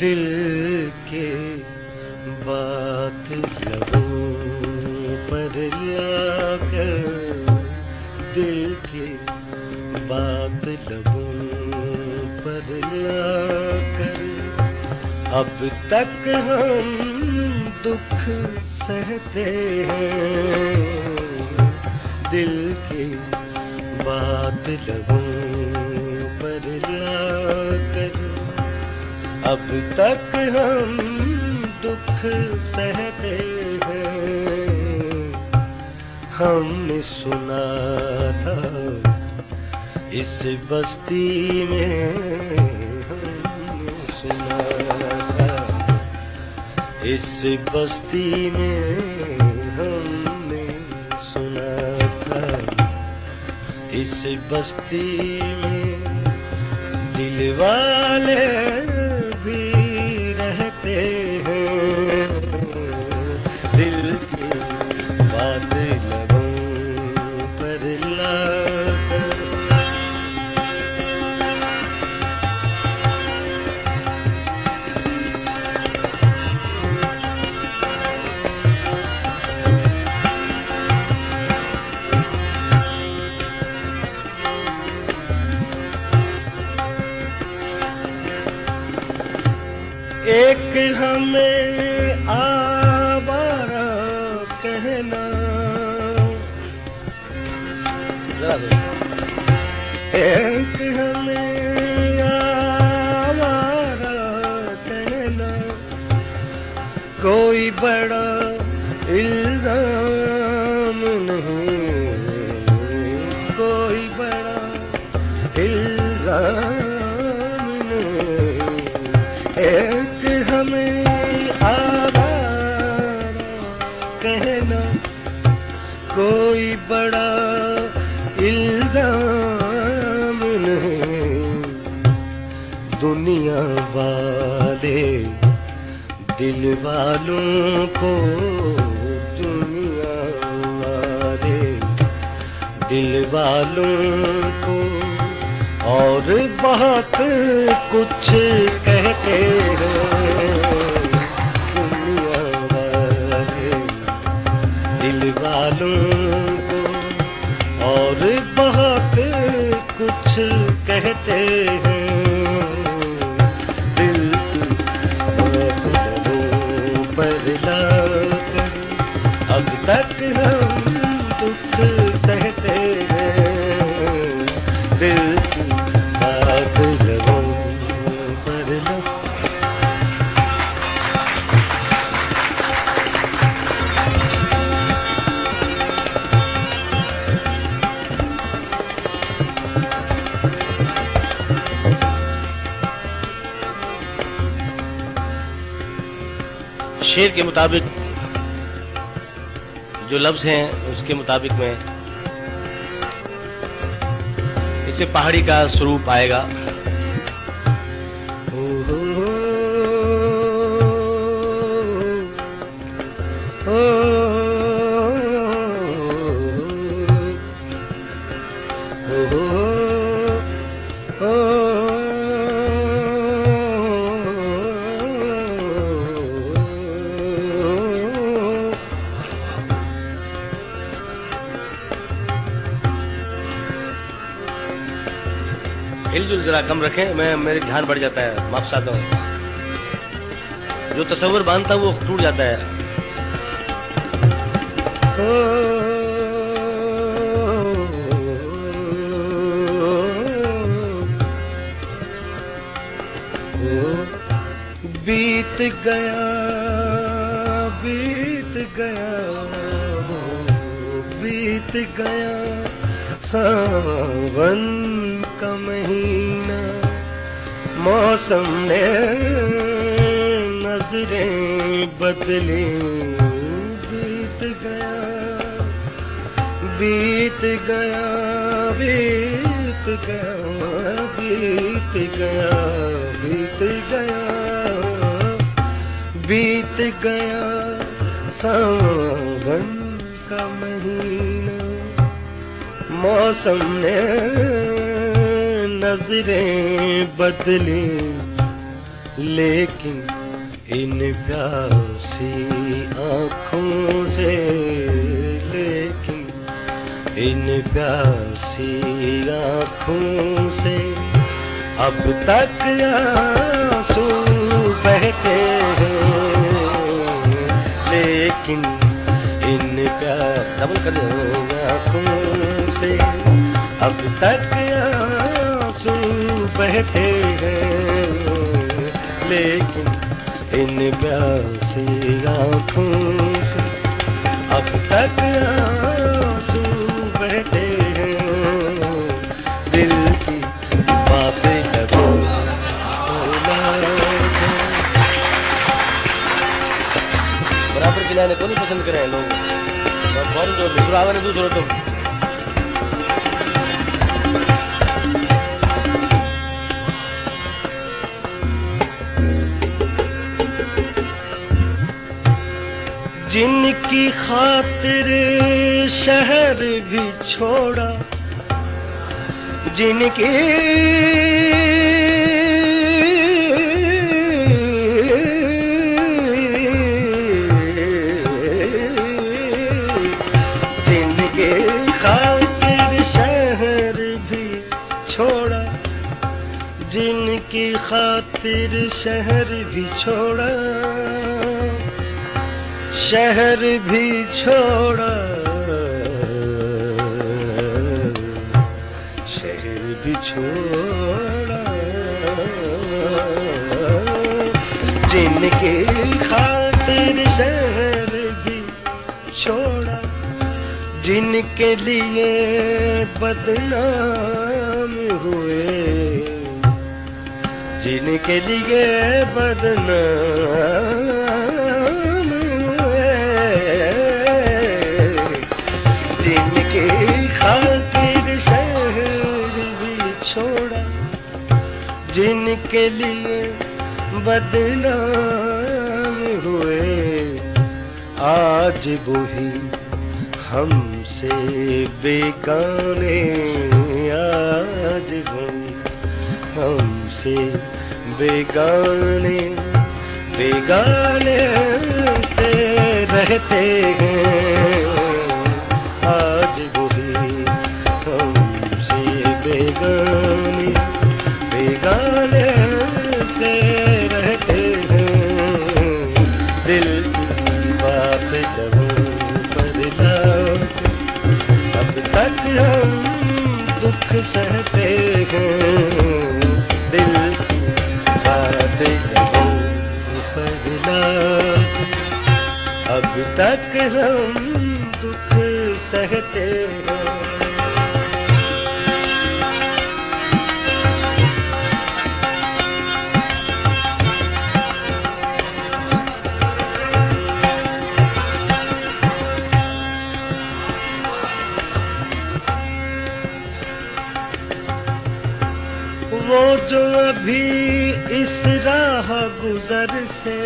دل کے بات لبوں پر لا کر دل کے بات لبوں پر لا کر۔ اب تک ہم دکھ سہتے ہیں دل کی بات لبوں اب تک ہم دکھ سہتے ہیں۔ ہم نے سنا تھا اس بستی میں ہم نے سنا تھا اس بستی میں ہم نے سنا تھا اس بستی میں دل والے ہمیں آوارہ کہنا۔ ایک ہمیں آوارہ کہنا۔ کوئی بڑا بڑا الزام نہیں۔ دنیا والے دل والوں کو دنیا والے دل والوں کو اور بہت کچھ کہتے ہیں۔ تیرے شیر کے مطابق جو لفظ ہیں، اس کے مطابق میں اسے پہاڑی کا سوروپ آئے گا۔ ذرا کم رکھیں، میں میرے دھیان بڑھ جاتا ہے، معاف چاہتا ہوں۔ جو تصور باندھتا وہ ٹوٹ جاتا ہے۔ بیت گیا بیت گیا بیت گیا، ساون کا مہینہ موسم نے نظریں بدلی بیت گیا بیت گیا بیت گیا بیت گیا بیت گیا بیت گیا۔ ساون کا مہینہ موسم نے نظریں بدلی لیکن ان پیاسی آنکھوں سے، لیکن ان پیاسی آنکھوں سے اب تک آنسو بہتے ہیں، لیکن ان پیار ڈبل کر آنکھوں سے اب تک بہتے ہیں۔ لیکن ان پیاسی آنکھوں سے اب تک آنسو بہتے ہیں۔ دل کی باتیں لگو برابر کی کو نہیں پسند کرے ہیں لوگ؟ فوراً جو دوسرا آگے دوسرا تم جن کی خاطر شہر بھی چھوڑا، جن کی جن کی خاطر شہر بھی چھوڑا، جن کی خاطر شہر بھی چھوڑا۔ شہر بھی چھوڑا۔ شہر بھی چھوڑا۔ جن کی خاطر شہر بھی چھوڑا، جن کے لیے بدنام ہوئے۔ جن کے لیے بدنام کے لیے بدنام ہوئے۔ آج وہی ہم سے بیگانے، آج وہی ہم سے بیگانے بیگانے سے رہتے ہیں۔ آج وہی ہم سے بیگانے۔ اب تک ہم دکھ سہتے ہیں۔ وہ جو ابھی اس راہ گزر سے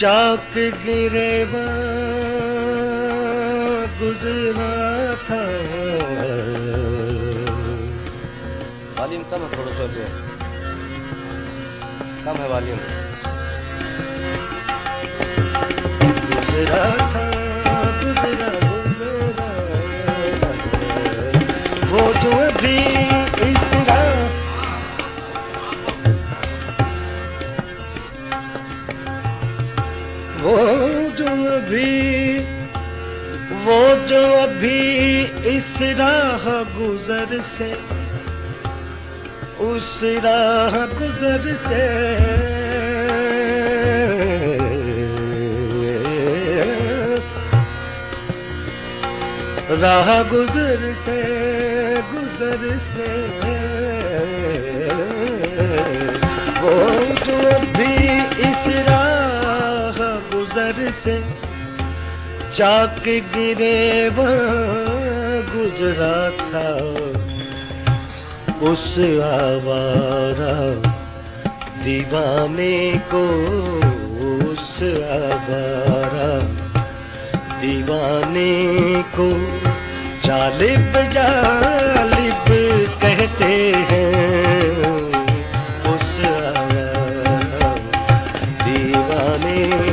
چاک گرے گزرا تھا۔ والیم کم ہے تھوڑا سا جو۔ کم ہے والیم۔ گزرا تھا گزرا گزرا۔ وہ جو ابھی وہ جو ابھی وہ جو ابھی اس راہ گزر سے اس راہ گزر سے راہ گزر سے گزر سے وہ جو بھی اس راہ سر سے چاک گرے گزرا تھا۔ اس آوارا دیوانے کو اس آوارا دیوانے کو جالب جالب کہتے ہیں۔ اس دیوانے